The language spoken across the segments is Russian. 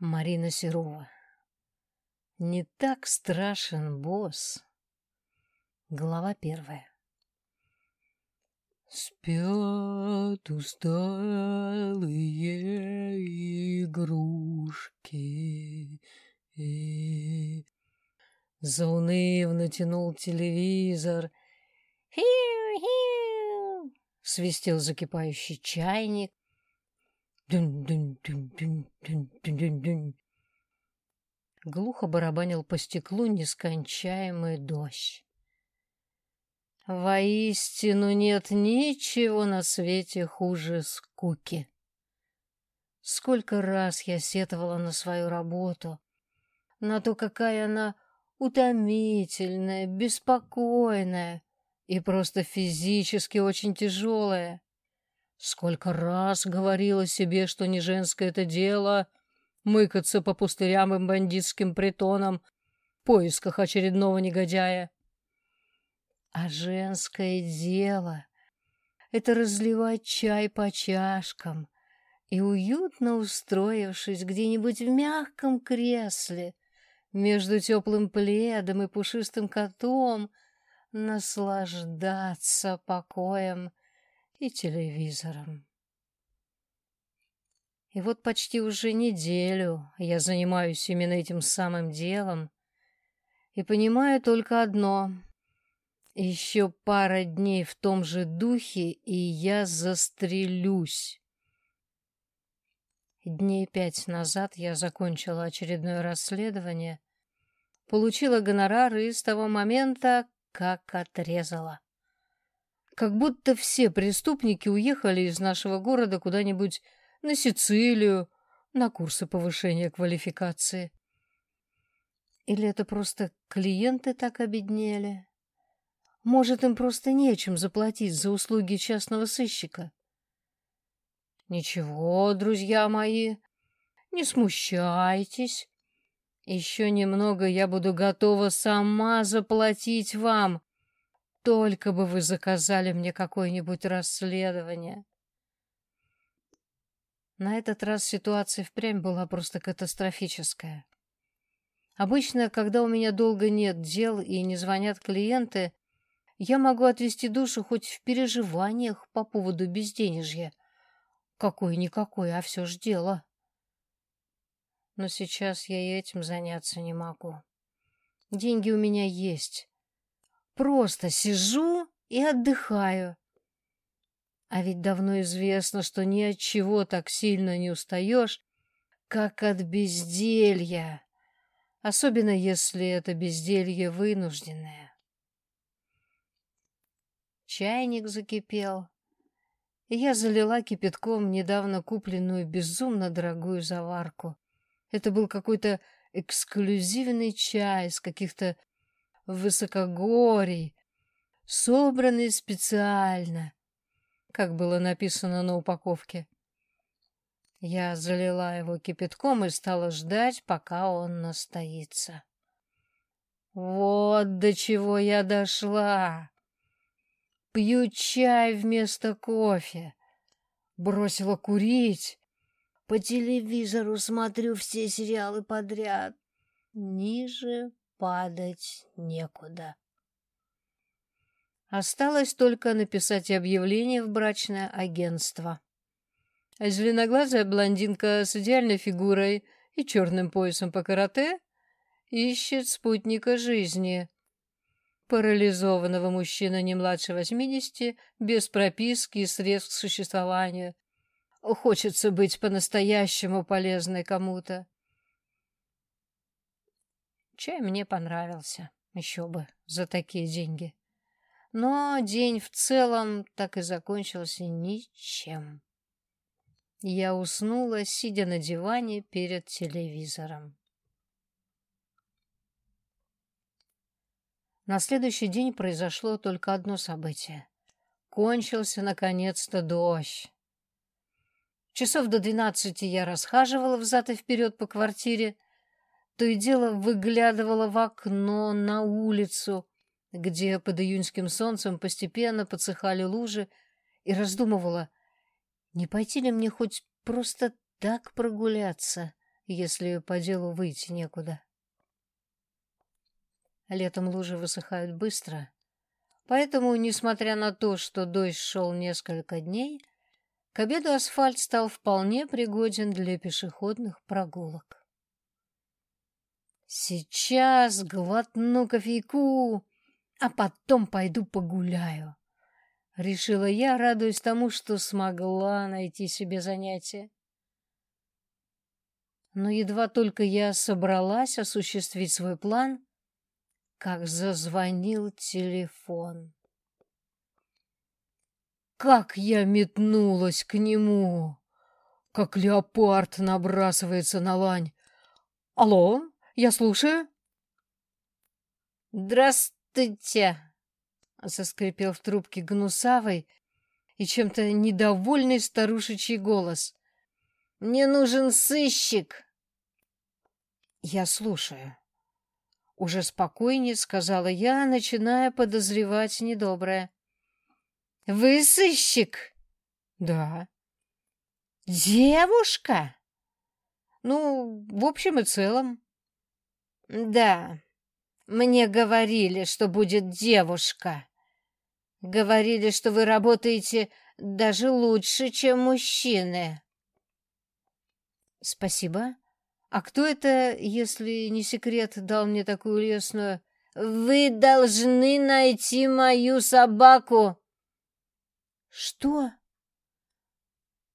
Марина Серова. Не так страшен босс. Глава первая. Спят усталые игрушки. Заунывно тянул телевизор. «Хиу-хиу!» — свистел закипающий чайник. Дун-дун-дун-дун-дун-дун-дун. Глухо барабанил по стеклу нескончаемый дождь. Воистину нет ничего на свете хуже скуки. Сколько раз я сетовала на свою работу, на то, какая она утомительная, беспокойная и просто физически очень тяжелая. Сколько раз говорила себе, что не женское это дело мыкаться по пустырям и бандитским притонам в поисках очередного негодяя. А женское дело — это разливать чай по чашкам и, уютно устроившись где-нибудь в мягком кресле между теплым пледом и пушистым котом, наслаждаться покоем и телевизором. И вот почти уже неделю я занимаюсь именно этим самым делом и понимаю только одно. Еще пара дней в том же духе, и я застрелюсь. Дней пять назад я закончила очередное расследование, получила гонорар и с того момента как отрезала как будто все преступники уехали из нашего города куда-нибудь на Сицилию, на курсы повышения квалификации. Или это просто клиенты так обеднели? Может, им просто нечем заплатить за услуги частного сыщика? Ничего, друзья мои, не смущайтесь. Еще немного я буду готова сама заплатить вам только бы вы заказали мне какое-нибудь расследование. На этот раз ситуация впрямь была просто катастрофическая. Обычно, когда у меня долго нет дел и не звонят клиенты, я могу отвести душу хоть в переживаниях по поводу безденежья. Какое-никакое, а все ж дело. Но сейчас я и этим заняться не могу. Деньги у меня есть, Просто сижу и отдыхаю. А ведь давно известно, что ни от чего так сильно не устаешь, как от безделья, особенно если это безделье вынужденное. Чайник закипел, и я залила кипятком недавно купленную безумно дорогую заварку. Это был какой-то эксклюзивный чай с каких-то высокогорий, собранный специально, как было написано на упаковке. Я залила его кипятком и стала ждать, пока он настоится. Вот до чего я дошла. Пью чай вместо кофе. Бросила курить. По телевизору смотрю все сериалы подряд. Ниже падать некуда. Осталось только написать объявление в брачное агентство. Зеленоглазая блондинка с идеальной фигурой и черным поясом по карате ищет спутника жизни. Парализованного мужчина не младше восьмидесяти, без прописки и средств к существованию. Хочется быть по-настоящему полезной кому-то. Чай мне понравился, еще бы, за такие деньги. Но день в целом так и закончился ничем. Я уснула, сидя на диване перед телевизором. На следующий день произошло только одно событие. Кончился, наконец-то, дождь. Часов до двенадцати я расхаживала взад и вперед по квартире, то и дело выглядывала в окно на улицу, где под июньским солнцем постепенно подсыхали лужи, и раздумывала, не пойти ли мне хоть просто так прогуляться, если по делу выйти некуда. Летом лужи высыхают быстро, поэтому, несмотря на то, что дождь шел несколько дней, к обеду асфальт стал вполне пригоден для пешеходных прогулок. Сейчас глотну кофейку, а потом пойду погуляю. Решила я, радуясь тому, что смогла найти себе занятие. Но едва только я собралась осуществить свой план, как зазвонил телефон. Как я метнулась к нему, как леопард набрасывается на лань. «Алло, я слушаю». «Здравствуйте!» — заскрипел в трубке гнусавый и чем-то недовольный старушечий голос. «Мне нужен сыщик!» «Я слушаю». Уже спокойнее сказала я, начиная подозревать недоброе. «Вы сыщик?» «Да». «Девушка?» «Ну, в общем и целом». «Да, мне говорили, что будет девушка. Говорили, что вы работаете даже лучше, чем мужчины». «Спасибо. А кто это, если не секрет, дал мне такую лесную... Вы должны найти мою собаку. Что?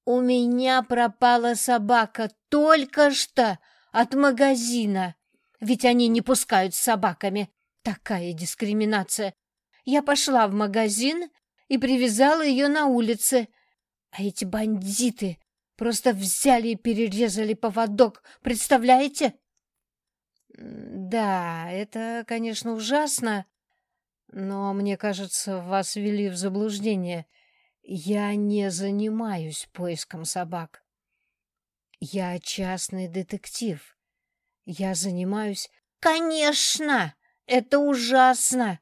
У меня пропала собака только что от магазина. Ведь они не пускают с собаками. Такая дискриминация. Я пошла в магазин и привязала ее на улице. А эти бандиты Просто взяли и перерезали поводок, представляете? Да, это, конечно, ужасно, но мне кажется, вас ввели в заблуждение. Я не занимаюсь поиском собак. Я частный детектив. Я занимаюсь... Конечно! Это ужасно!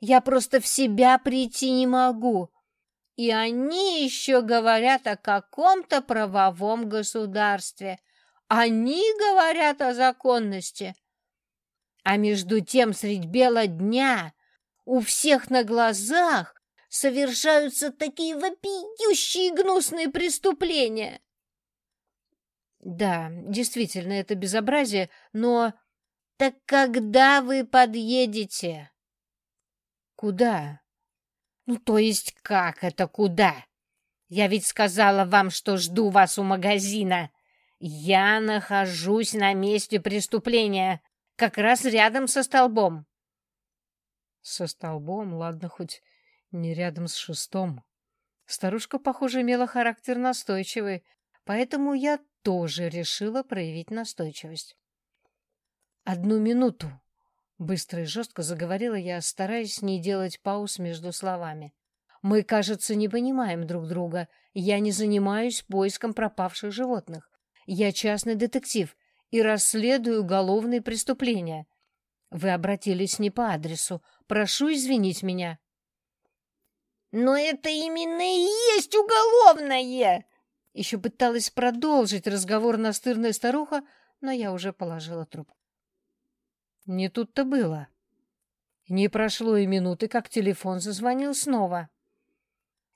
Я просто в себя прийти не могу. И они еще говорят о каком-то правовом государстве. Они говорят о законности. А между тем средь бела дня у всех на глазах совершаются такие вопиющие гнусные преступления. Да, действительно, это безобразие, но... Так когда вы подъедете? Куда? «Ну, то есть как это куда? Я ведь сказала вам, что жду вас у магазина. Я нахожусь на месте преступления, как раз рядом со столбом». «Со столбом? Ладно, хоть не рядом с шестом». Старушка, похоже, имела характер настойчивый, поэтому я тоже решила проявить настойчивость. «Одну минуту», Быстро и жестко заговорила я, стараясь не делать пауз между словами. «Мы, кажется, не понимаем друг друга. Я не занимаюсь поиском пропавших животных. Я частный детектив и расследую уголовные преступления. Вы обратились не по адресу. Прошу извинить меня». «Но это именно и есть уголовное!» Еще пыталась продолжить разговор настырная старуха, но я уже положила трубку. Не тут-то было. Не прошло и минуты, как телефон зазвонил снова.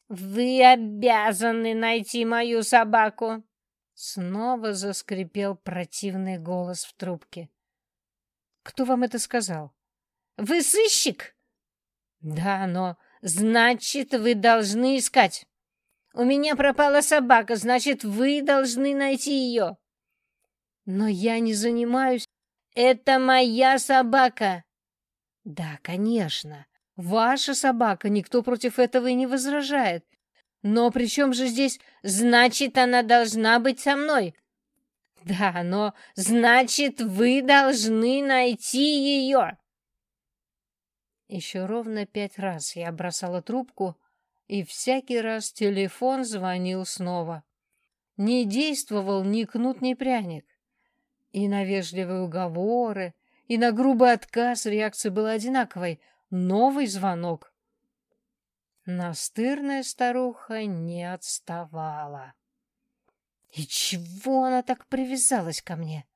«Вы обязаны найти мою собаку!» Снова заскрипел противный голос в трубке. «Кто вам это сказал?» «Вы сыщик?» «Да, но...» «Значит, вы должны искать. У меня пропала собака, значит, вы должны найти ее». «Но я не занимаюсь...» «Это моя собака!» «Да, конечно, ваша собака, никто против этого и не возражает. Но при чем же здесь «значит, она должна быть со мной»?» «Да, но значит, вы должны найти ее!» Еще ровно пять раз я бросала трубку, и всякий раз телефон звонил снова. Не действовал ни кнут, ни пряник. И на вежливые уговоры, и на грубый отказ реакция была одинаковой. Новый звонок. Настырная старуха не отставала. И чего она так привязалась ко мне?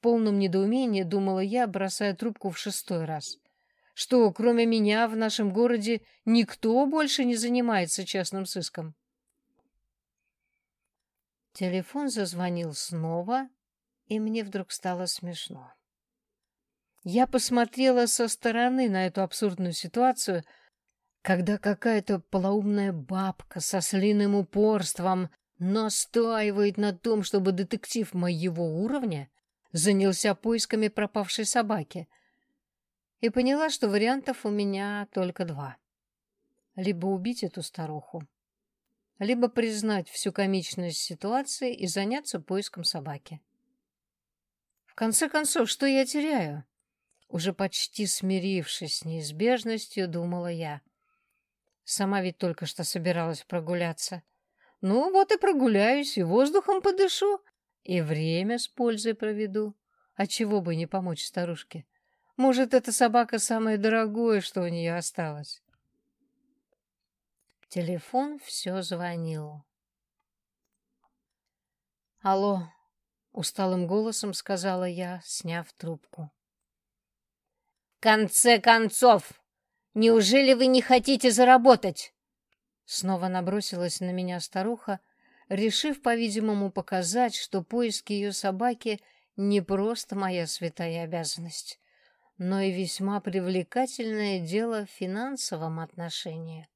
полном недоумении думала я, бросая трубку в шестой раз. Что, кроме меня, в нашем городе никто больше не занимается частным сыском? Телефон зазвонил снова, и мне вдруг стало смешно. Я посмотрела со стороны на эту абсурдную ситуацию, когда какая-то полоумная бабка со слиным упорством настаивает на том, чтобы детектив моего уровня занялся поисками пропавшей собаки, и поняла, что вариантов у меня только два. Либо убить эту старуху, либо признать всю комичность ситуации и заняться поиском собаки. В конце концов, что я теряю? Уже почти смирившись с неизбежностью, думала я. Сама ведь только что собиралась прогуляться. Ну, вот и прогуляюсь, и воздухом подышу, и время с пользой проведу. А чего бы не помочь старушке? Может, эта собака самое дорогое, что у нее осталось. Телефон все звонил. «Алло», — усталым голосом сказала я, сняв трубку. конце концов, неужели вы не хотите заработать?» Снова набросилась на меня старуха, решив, по-видимому, показать, что поиски ее собаки не просто моя святая обязанность, но и весьма привлекательное дело в финансовом отношении.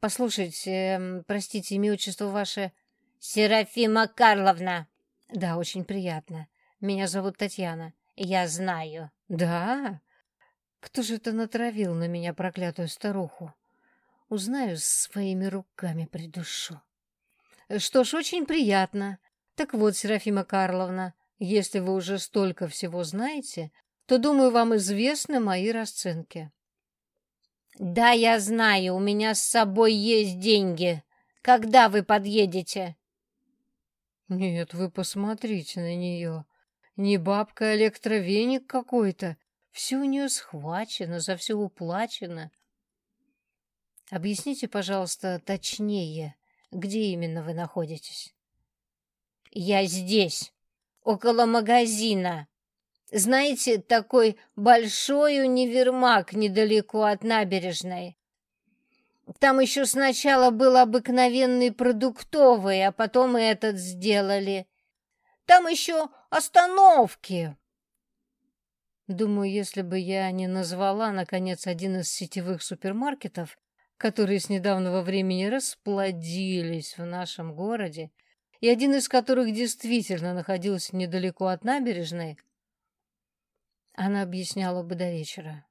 «Послушайте, эм, простите, имя отчество ваше...» «Серафима Карловна!» «Да, очень приятно. Меня зовут Татьяна». «Я знаю». «Да? Кто же это натравил на меня проклятую старуху? Узнаю, своими руками придушу». Что ж, очень приятно. Так вот, Серафима Карловна, если вы уже столько всего знаете, то, думаю, вам известны мои расценки. Да, я знаю, у меня с собой есть деньги. Когда вы подъедете? Нет, вы посмотрите на нее. Не бабка, а электровеник какой-то. Все у нее схвачено, за все уплачено. Объясните, пожалуйста, точнее, где именно вы находитесь? Я здесь, около магазина. Знаете, такой большой универмаг недалеко от набережной. Там еще сначала был обыкновенный продуктовый, а потом и этот сделали. Там еще остановки. Думаю, если бы я не назвала, наконец, один из сетевых супермаркетов, которые с недавнего времени расплодились в нашем городе, и один из которых действительно находился недалеко от набережной, она объясняла бы до вечера.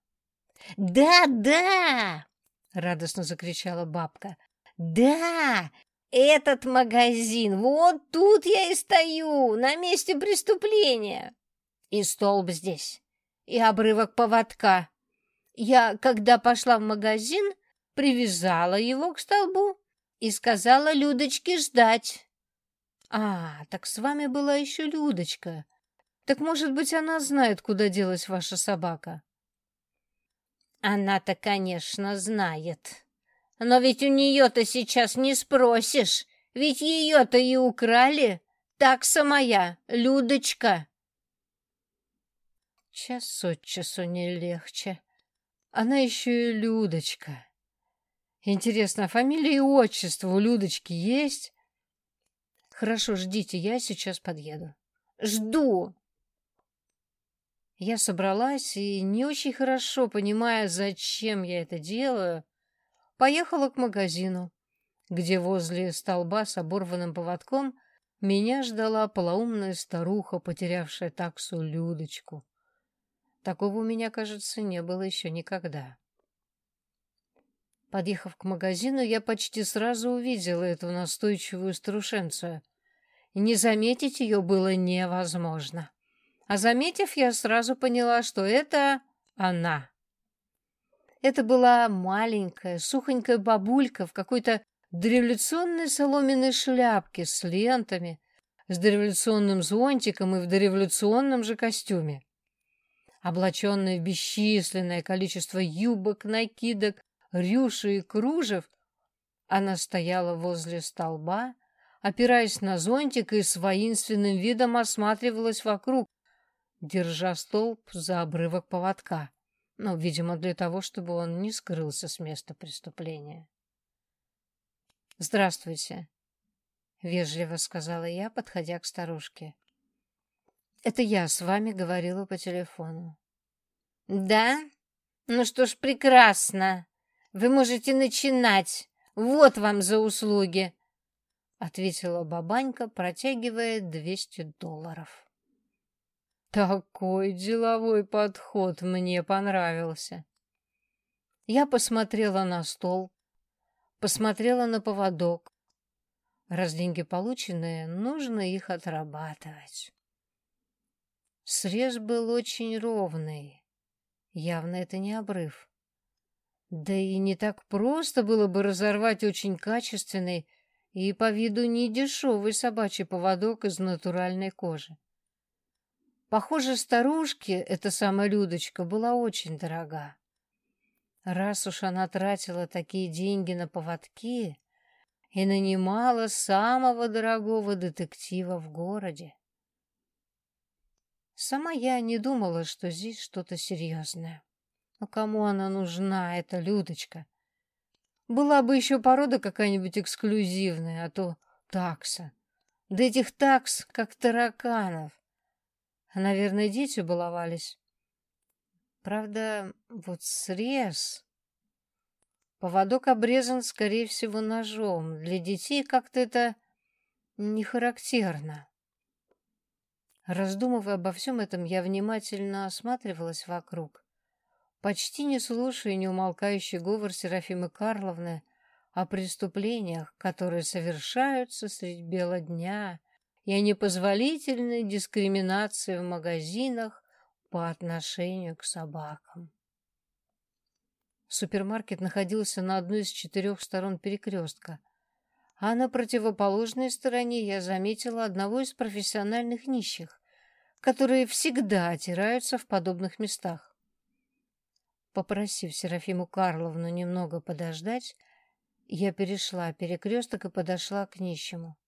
«Да, да!» — радостно закричала бабка. «Да! Этот магазин! Вот тут я и стою, на месте преступления! И столб здесь, и обрывок поводка. Я, когда пошла в магазин, привязала его к столбу и сказала Людочке ждать. А, так с вами была еще Людочка. Так, может быть, она знает, куда делась ваша собака? Она-то, конечно, знает. Но ведь у нее-то сейчас не спросишь, ведь ее-то и украли. Такса моя, Людочка. Час от часу не легче. Она еще и Людочка. Интересно, а фамилия и отчество у Людочки есть? Хорошо, ждите, я сейчас подъеду. Жду. Я собралась и, не очень хорошо понимая, зачем я это делаю, поехала к магазину, где возле столба с оборванным поводком меня ждала полоумная старуха, потерявшая таксу Людочку. Такого у меня, кажется, не было еще никогда. Подъехав к магазину, я почти сразу увидела эту настойчивую старушенцию. Не заметить ее было невозможно. А заметив, я сразу поняла, что это она. Это была маленькая, сухонькая бабулька в какой-то дореволюционной соломенной шляпке с лентами, с дореволюционным зонтиком и в дореволюционном же костюме. Облаченная в бесчисленное количество юбок, накидок, рюши и кружев, она стояла возле столба, опираясь на зонтик и с воинственным видом осматривалась вокруг, держа столб за обрывок поводка. Ну, видимо, для того, чтобы он не скрылся с места преступления. «Здравствуйте», — вежливо сказала я, подходя к старушке. «Это я с вами говорила по телефону». «Да? Ну что ж, прекрасно. Вы можете начинать. Вот вам за услуги», — ответила бабанька, протягивая двести долларов. Такой деловой подход мне понравился. Я посмотрела на стол, посмотрела на поводок. Раз деньги полученные, нужно их отрабатывать. Срез был очень ровный. Явно это не обрыв. Да и не так просто было бы разорвать очень качественный и по виду недешевый собачий поводок из натуральной кожи. Похоже, старушке эта самая Людочка была очень дорога. Раз уж она тратила такие деньги на поводки и нанимала самого дорогого детектива в городе. Сама я не думала, что здесь что-то серьезное. Но кому она нужна, эта Людочка? Была бы еще порода какая-нибудь эксклюзивная, а то такса. Да этих такс, как тараканов. А, наверное, дети баловались. Правда, вот срез... Поводок обрезан, скорее всего, ножом. Для детей как-то это не характерно. Раздумывая обо всем этом, я внимательно осматривалась вокруг почти не слушая неумолкающий говор Серафимы Карловны о преступлениях, которые совершаются средь бела дня, и о непозволительной дискриминации в магазинах по отношению к собакам. Супермаркет находился на одной из четырех сторон перекрестка, а на противоположной стороне я заметила одного из профессиональных нищих, которые всегда отираются в подобных местах. Попросив Серафиму Карловну немного подождать, я перешла перекресток и подошла к нищему. —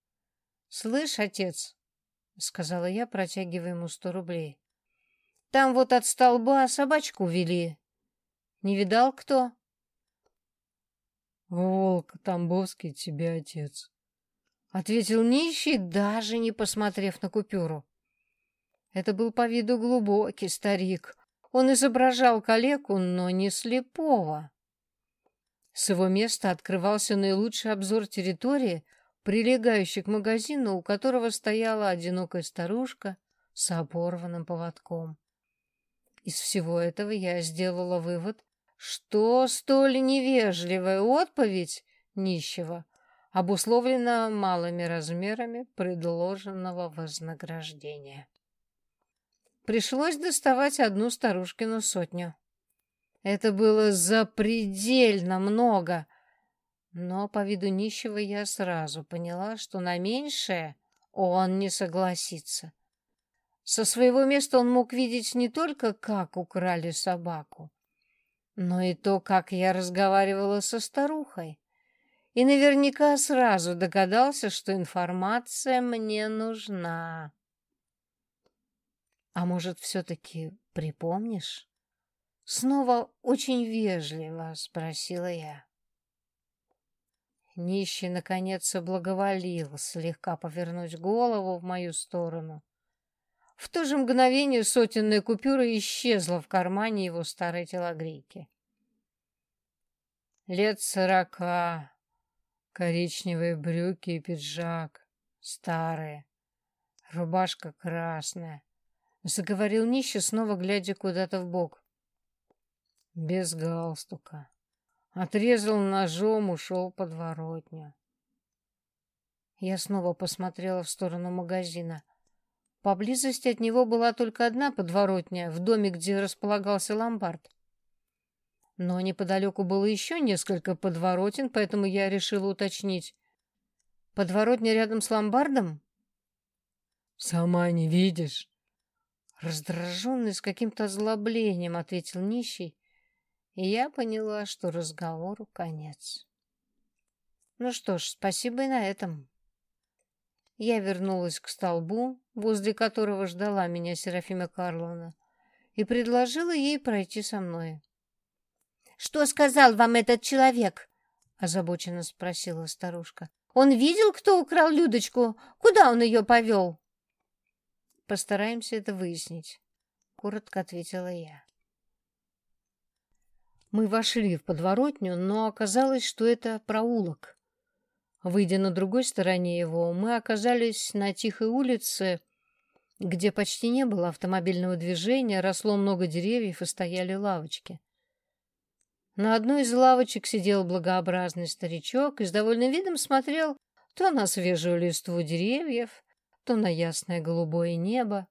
Слышь, отец, — сказала я, протягивая ему сто рублей, — там вот от столба собачку вели. Не видал кто? — Волк Тамбовский тебе отец, — ответил нищий, даже не посмотрев на купюру. Это был по виду глубокий старик, он изображал калеку, но не слепого. С его места открывался наилучший обзор территории, прилегающей к магазину, у которого стояла одинокая старушка с оборванным поводком. Из всего этого я сделала вывод, что столь невежливая отповедь нищего обусловлена малыми размерами предложенного вознаграждения. Пришлось доставать одну старушкину сотню. Это было запредельно много, но по виду нищего я сразу поняла, что на меньшее он не согласится. Со своего места он мог видеть не только, как украли собаку, но и то, как я разговаривала со старухой. И наверняка сразу догадался, что информация мне нужна. А может, все-таки припомнишь? Снова очень вежливо спросила я. Нищий, наконец, соблаговолил слегка повернуть голову в мою сторону. В то же мгновение сотенная купюра исчезла в кармане его старой телогрейки. Лет сорока, коричневые брюки и пиджак, старые, рубашка красная, Заговорил нищий, снова глядя куда-то в бок. Без галстука. Отрезал ножом, ушел подворотню. Я снова посмотрела в сторону магазина. Поблизости от него была только одна подворотня, в доме, где располагался ломбард. Но неподалеку было еще несколько подворотен, поэтому я решила уточнить. Подворотня рядом с ломбардом? «Сама не видишь?» Раздраженный с каким-то озлоблением, ответил нищий, и я поняла, что разговору конец. Ну что ж, спасибо и на этом. Я вернулась к столбу, возле которого ждала меня Серафима Карловна, и предложила ей пройти со мной. «Что сказал вам этот человек?» — озабоченно спросила старушка. «Он видел, кто украл Людочку? Куда он ее повел?» «Постараемся это выяснить», — коротко ответила я. Мы вошли в подворотню, но оказалось, что это проулок. Выйдя на другой стороне его, мы оказались на тихой улице, где почти не было автомобильного движения, росло много деревьев и стояли лавочки. На одной из лавочек сидел благообразный старичок и с довольным видом смотрел то на свежую листву деревьев, то на ясное голубое небо.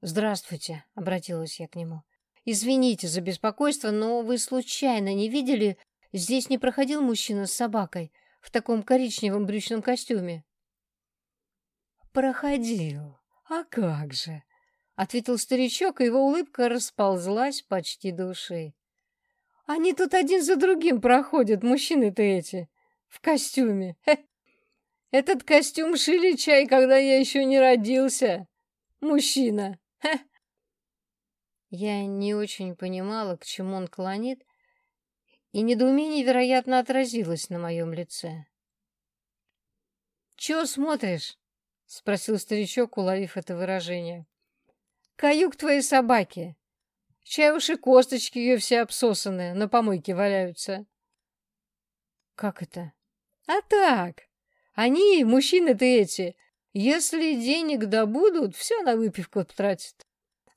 «Здравствуйте», — обратилась я к нему. «Извините за беспокойство, но вы случайно не видели, здесь не проходил мужчина с собакой в таком коричневом брючном костюме?» «Проходил. А как же?» — ответил старичок, и его улыбка расползлась почти до ушей. Они тут один за другим проходят, мужчины-то эти, в костюме. Этот костюм шили чай, когда я еще не родился. Мужчина. Хе. Я не очень понимала, к чему он клонит, и недоумение, вероятно, отразилось на моем лице. «Чего смотришь?» — спросил старичок, уловив это выражение. «Каюк твоей собаки. Чай уж и косточки ее все обсосанные, на помойке валяются. Как это? А так. Они, мужчины-то эти, если денег добудут, все на выпивку тратят.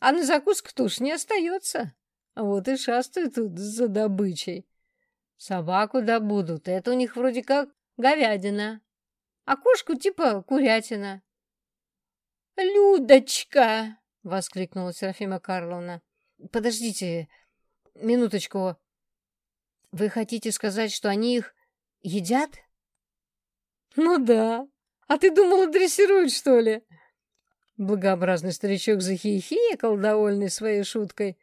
А на закуску-то уж не остается. Вот и шастают тут за добычей. Собаку добудут, это у них вроде как говядина. А кошку типа курятина. «Людочка!» — воскликнула Серафима Карловна. Подождите минуточку. Вы хотите сказать, что они их едят? Ну да. А ты думала, дрессируют, что ли? Благообразный старичок захихикал, довольный своей шуткой.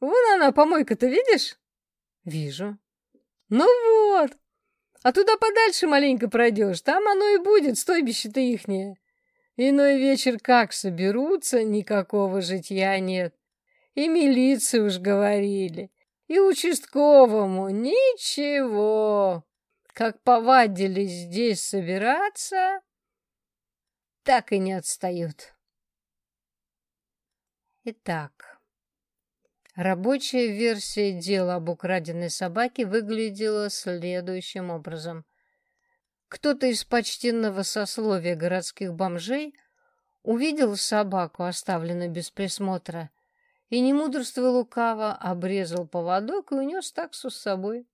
Вон она, помойка-то, видишь? Вижу. Ну вот. А туда подальше маленько пройдешь, там оно и будет, стойбище-то ихнее. Иной вечер как соберутся, никакого житья нет. И милиции уж говорили, и участковому ничего. Как повадились здесь собираться, так и не отстают. Итак, рабочая версия дела об украденной собаке выглядела следующим образом. Кто-то из почтенного сословия городских бомжей увидел собаку, оставленную без присмотра, и, не мудрствуя лукаво, обрезал поводок и унес таксу с собой.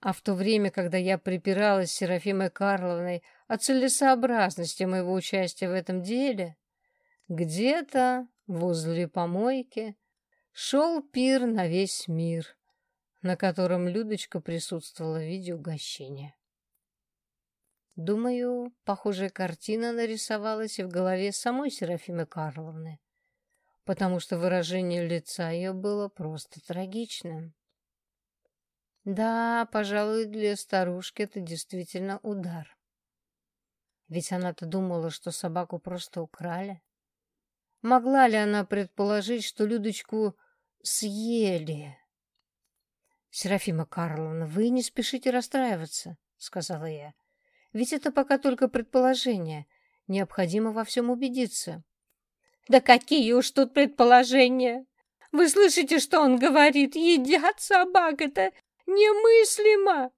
А в то время, когда я припиралась с Серафимой Карловной о целесообразности моего участия в этом деле, где-то возле помойки шел пир на весь мир, на котором Людочка присутствовала в виде угощения. Думаю, похожая картина нарисовалась и в голове самой Серафимы Карловны потому что выражение лица ее было просто трагичным. Да, пожалуй, для старушки это действительно удар. Ведь она-то думала, что собаку просто украли. Могла ли она предположить, что Людочку съели? «Серафима Карловна, вы не спешите расстраиваться», — сказала я. «Ведь это пока только предположение. Необходимо во всем убедиться». Да какие уж тут предположения! Вы слышите, что он говорит? Едят собак, это немыслимо!»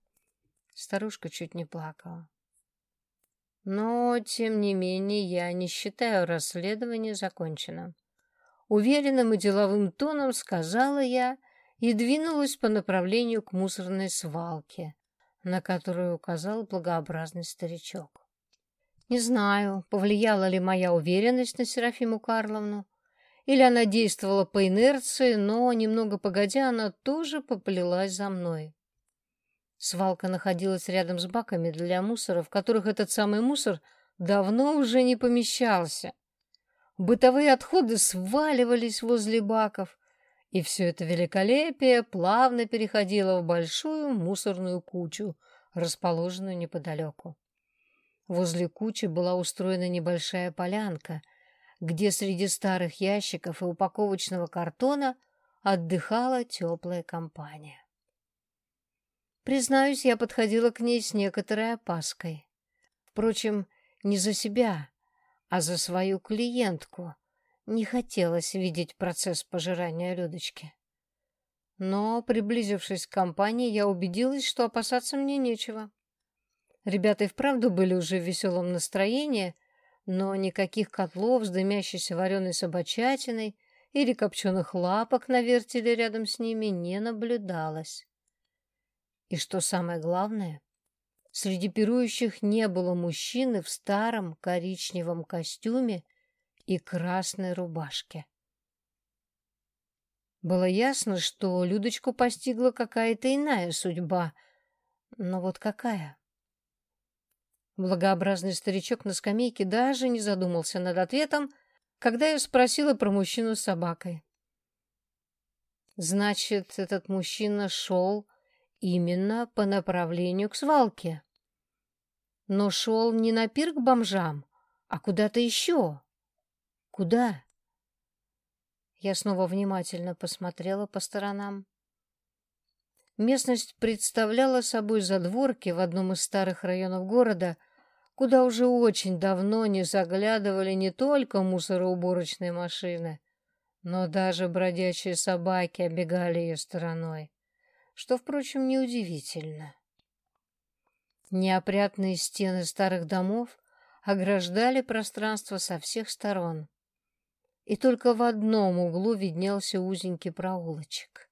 Старушка чуть не плакала. Но, тем не менее, я не считаю расследование законченным. Уверенным и деловым тоном сказала я и двинулась по направлению к мусорной свалке, на которую указал благообразный старичок. Не знаю, повлияла ли моя уверенность на Серафиму Карловну, или она действовала по инерции, но, немного погодя, она тоже поплелась за мной. Свалка находилась рядом с баками для мусора, в которых этот самый мусор давно уже не помещался. Бытовые отходы сваливались возле баков, и все это великолепие плавно переходило в большую мусорную кучу, расположенную неподалеку. Возле кучи была устроена небольшая полянка, где среди старых ящиков и упаковочного картона отдыхала теплая компания. Признаюсь, я подходила к ней с некоторой опаской. Впрочем, не за себя, а за свою клиентку. Не хотелось видеть процесс пожирания Людочки. Но, приблизившись к компании, я убедилась, что опасаться мне нечего. Ребята и вправду были уже в веселом настроении, но никаких котлов с дымящейся вареной собачатиной или копченых лапок на вертеле рядом с ними не наблюдалось. И что самое главное, среди пирующих не было мужчины в старом коричневом костюме и красной рубашке. Было ясно, что Людочку постигла какая-то иная судьба. Но вот какая? Благообразный старичок на скамейке даже не задумался над ответом, когда я спросила про мужчину с собакой. Значит, этот мужчина шел именно по направлению к свалке. Но шел не на пир к бомжам, а куда-то еще. Куда? Я снова внимательно посмотрела по сторонам. Местность представляла собой задворки в одном из старых районов города, куда уже очень давно не заглядывали не только мусороуборочные машины, но даже бродячие собаки обегали ее стороной, что, впрочем, неудивительно. Неопрятные стены старых домов ограждали пространство со всех сторон и только в одном углу виднелся узенький проулочек.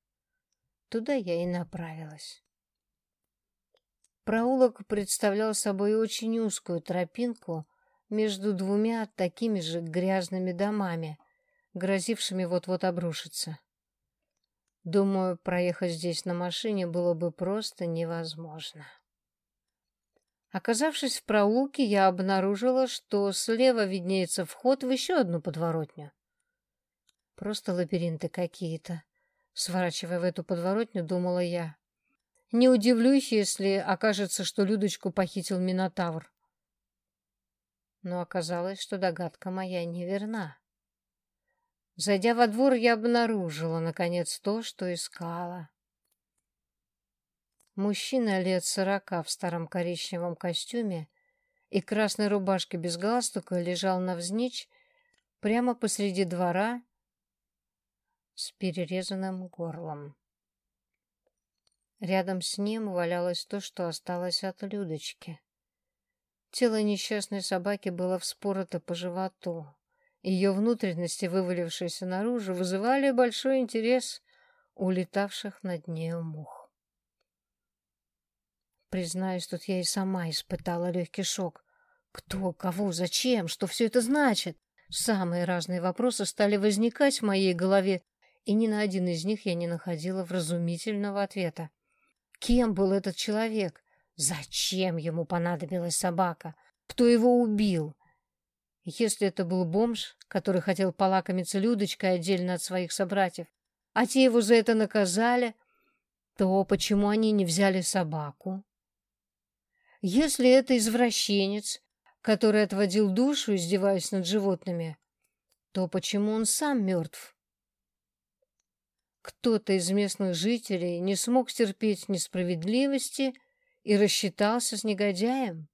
Туда я и направилась. Проулок представлял собой очень узкую тропинку между двумя такими же грязными домами, грозившими вот-вот обрушиться. Думаю, проехать здесь на машине было бы просто невозможно. Оказавшись в проулке, я обнаружила, что слева виднеется вход в еще одну подворотню. Просто лабиринты какие-то. Сворачивая в эту подворотню, думала я. Не удивлюсь, если окажется, что Людочку похитил Минотавр. Но оказалось, что догадка моя неверна. Зайдя во двор, я обнаружила, наконец, то, что искала. Мужчина лет сорока в старом коричневом костюме и красной рубашке без галстука лежал навзничь прямо посреди двора с перерезанным горлом. Рядом с ним валялось то, что осталось от Людочки. Тело несчастной собаки было вспорото по животу. Ее внутренности, вывалившиеся наружу, вызывали большой интерес у летавших над нею мух. Признаюсь, тут я и сама испытала легкий шок. Кто, кого, зачем, что все это значит? Самые разные вопросы стали возникать в моей голове, и ни на один из них я не находила вразумительного ответа. Кем был этот человек? Зачем ему понадобилась собака? Кто его убил? Если это был бомж, который хотел полакомиться Людочкой отдельно от своих собратьев, а те его за это наказали, то почему они не взяли собаку? Если это извращенец, который отводил душу, издеваясь над животными, то почему он сам мертв? Кто-то из местных жителей не смог терпеть несправедливости и рассчитался с негодяем.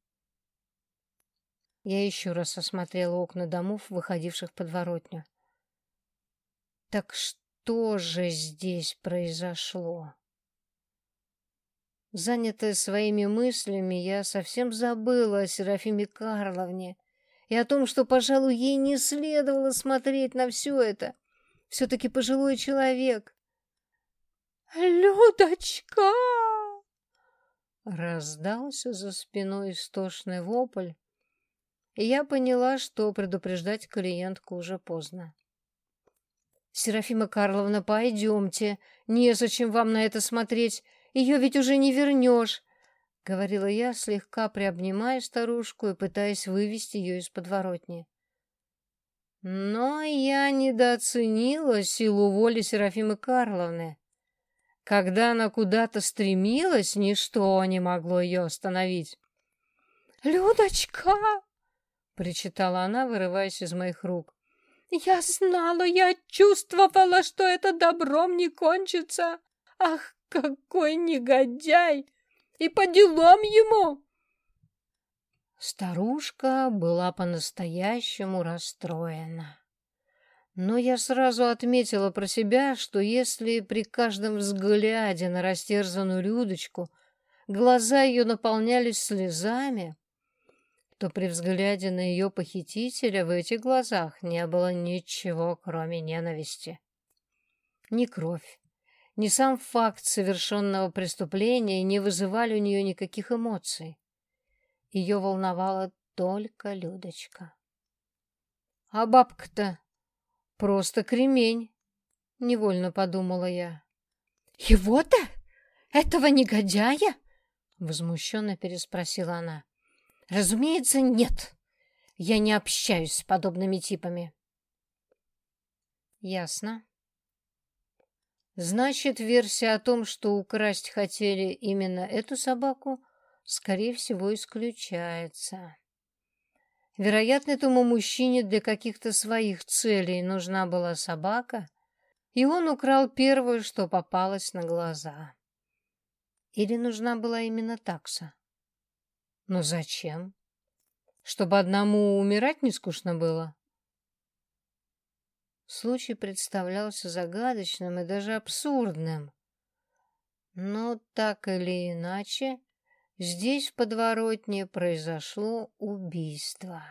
Я еще раз осмотрела окна домов, выходивших в подворотню. Так что же здесь произошло? Занятая своими мыслями, я совсем забыла о Серафиме Карловне и о том, что, пожалуй, ей не следовало смотреть на все это. Все-таки пожилой человек, «Людочка!» Раздался за спиной истошный вопль, я поняла, что предупреждать клиентку уже поздно. «Серафима Карловна, пойдемте, незачем вам на это смотреть, ее ведь уже не вернешь», — говорила я, слегка приобнимая старушку и пытаясь вывести ее из подворотни. Но я недооценила силу воли Серафимы Карловны. Когда она куда-то стремилась, ничто не могло ее остановить. «Людочка!» — причитала она, вырываясь из моих рук. «Я знала, я чувствовала, что это добром не кончится. Ах, какой негодяй! И по делам ему!» Старушка была по-настоящему расстроена. Но я сразу отметила про себя, что если при каждом взгляде на растерзанную Людочку глаза ее наполнялись слезами, то при взгляде на ее похитителя в этих глазах не было ничего, кроме ненависти. Ни кровь, ни сам факт совершенного преступления не вызывали у нее никаких эмоций. Ее волновала только Людочка. А бабка-то просто кремень, невольно подумала я. Его-то? Этого негодяя? Возмущенно переспросила она. Разумеется, нет. Я не общаюсь с подобными типами. Ясно. Значит, версия о том, что украсть хотели именно эту собаку, скорее всего, исключается. Вероятно, этому мужчине для каких-то своих целей нужна была собака, и он украл первую, что попалось на глаза. Или нужна была именно такса? Но зачем? Чтобы одному умирать не скучно было? Случай представлялся загадочным и даже абсурдным. Но так или иначе, Здесь, в подворотне, произошло убийство.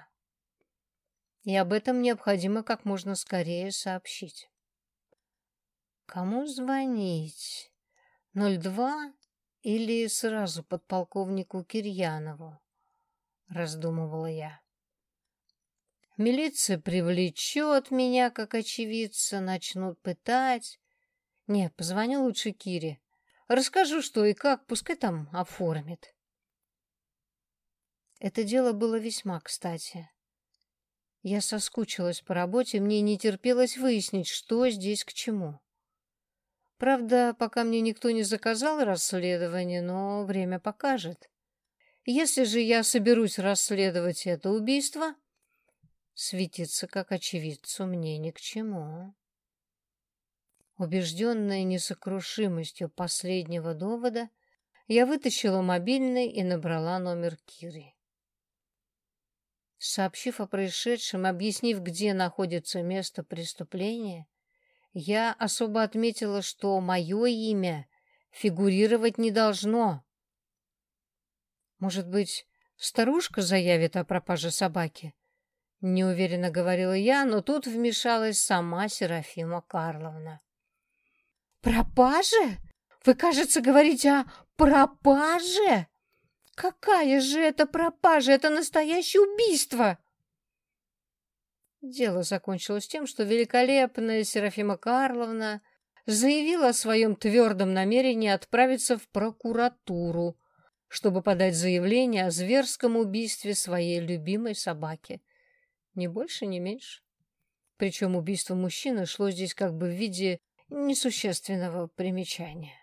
И об этом необходимо как можно скорее сообщить. Кому звонить? 02 или сразу подполковнику Кирьянову? Раздумывала я. Милиция привлечет меня как очевидца, начнут пытать. Нет, позвоню лучше Кире. Расскажу, что и как, пускай там оформит. Это дело было весьма кстати. Я соскучилась по работе, мне не терпелось выяснить, что здесь к чему. Правда, пока мне никто не заказал расследование, но время покажет. Если же я соберусь расследовать это убийство, светиться как очевидцу мне ни к чему. Убежденная несокрушимостью последнего довода, я вытащила мобильный и набрала номер Киры. Сообщив о происшедшем, объяснив, где находится место преступления, я особо отметила, что мое имя фигурировать не должно. Может быть, старушка заявит о пропаже собаки? Неуверенно говорила я, но тут вмешалась сама Серафима Карловна. «Пропаже? Вы, кажется, говорите о пропаже?» Какая же это пропажа? Это настоящее убийство! Дело закончилось тем, что великолепная Серафима Карловна заявила о своем твердом намерении отправиться в прокуратуру, чтобы подать заявление о зверском убийстве своей любимой собаки. Ни больше, ни меньше. Причем убийство мужчины шло здесь как бы в виде несущественного примечания.